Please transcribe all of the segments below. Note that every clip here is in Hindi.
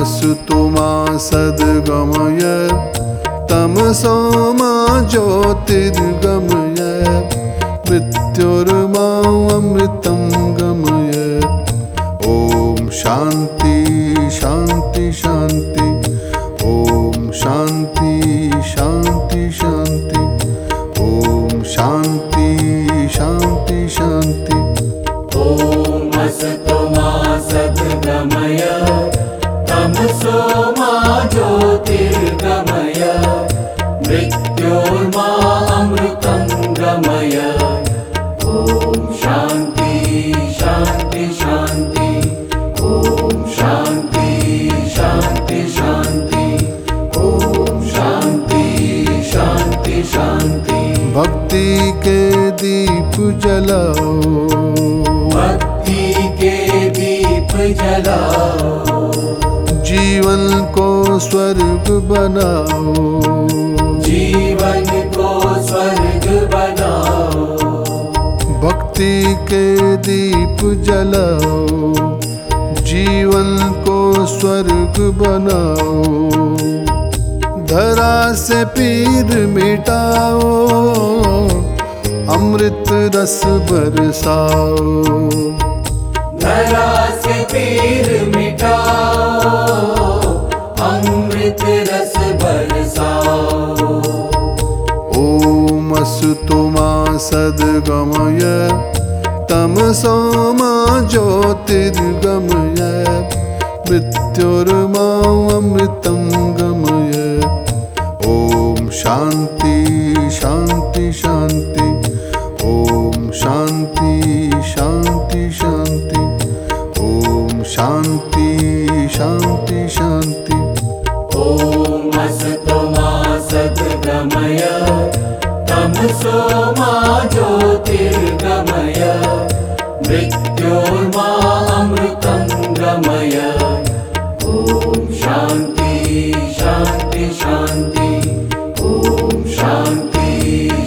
असतो मा सद्गमय तमसो मा ज्योतिर्गमय मृत्युर्मा अमृतं गमय। ॐ शान्ति शान्ति शान्ति। ॐ शान्ति शान्ति शान्ति। ॐ शान्ति शान्ति शान्ति। ॐ सद्गमय तमसो मा ज्योतिर्गमय मृत्योर्मा अमृतं गमय। ॐ शान्ति शान्ति शान्ति। ॐ शान्ति शान्ति शान्ति। ॐ शान्ति शान्ति शान्ति। भक्ति के दीप जलाओ। भक्ति के दीप जलाओ। जीवन को स्वर्ग बनाओ। जीवन को स्वर्ग बनाओ। भक्ति के दीप जलाओ। जीवन को स्वर्ग बनाओ। धरा से पीर मिटाओ। अमृत रस बरसाओ। ॐ असतो मा सद्गमय तमसो मा ज्योतिर्गमय। मृत्युर्मा अमृतं ज्योतिर्गमय मृत्योर्मा अमृतं गमय। ॐ शान्ति शान्ति शान्ति। ॐ शान्ति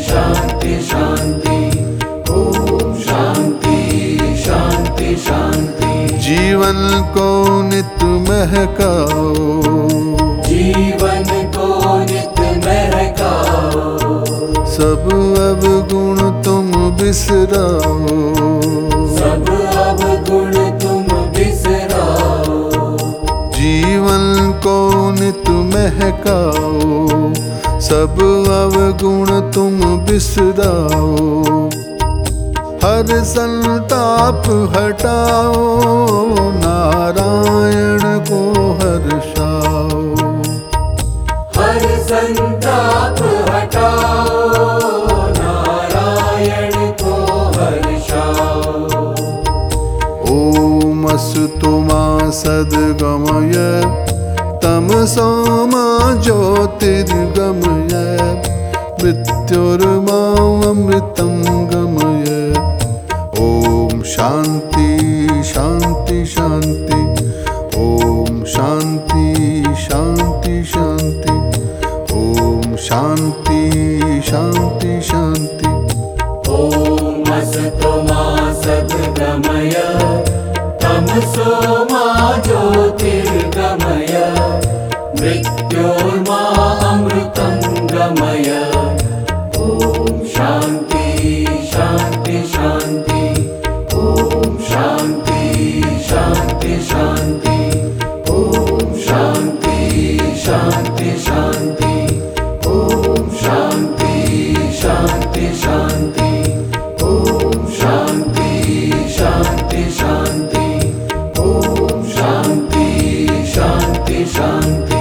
शान्ति शान्ति। ॐ शान्ति शान्ति शान्ति। जीवन को नित महकाओ। जीवन को नित महकाओ। सब बिसराओ। सब अवगुण तुम बिसराओ। जीवन को नित महकाओ? सब अवगुण तुम बिसराओ। हर संताप हटाओ नारायण सद्गमय तमसो मा ज्योतिर्गमय मृत्युर्मा अमृतं गमय। ॐ शान्ति शान्ति शान्ति। ॐ शान्ति शान्ति शान्ति। ॐ शान्ति शान्ति शान्ति। ॐ शान्ति शान्ति। ॐ शान्ति शान्ति शान्ति। ॐ शान्ति शान्ति शान्ति। ॐ शान्ति शान्ति शान्ति। ॐ शान्ति शान्ति शान्ति।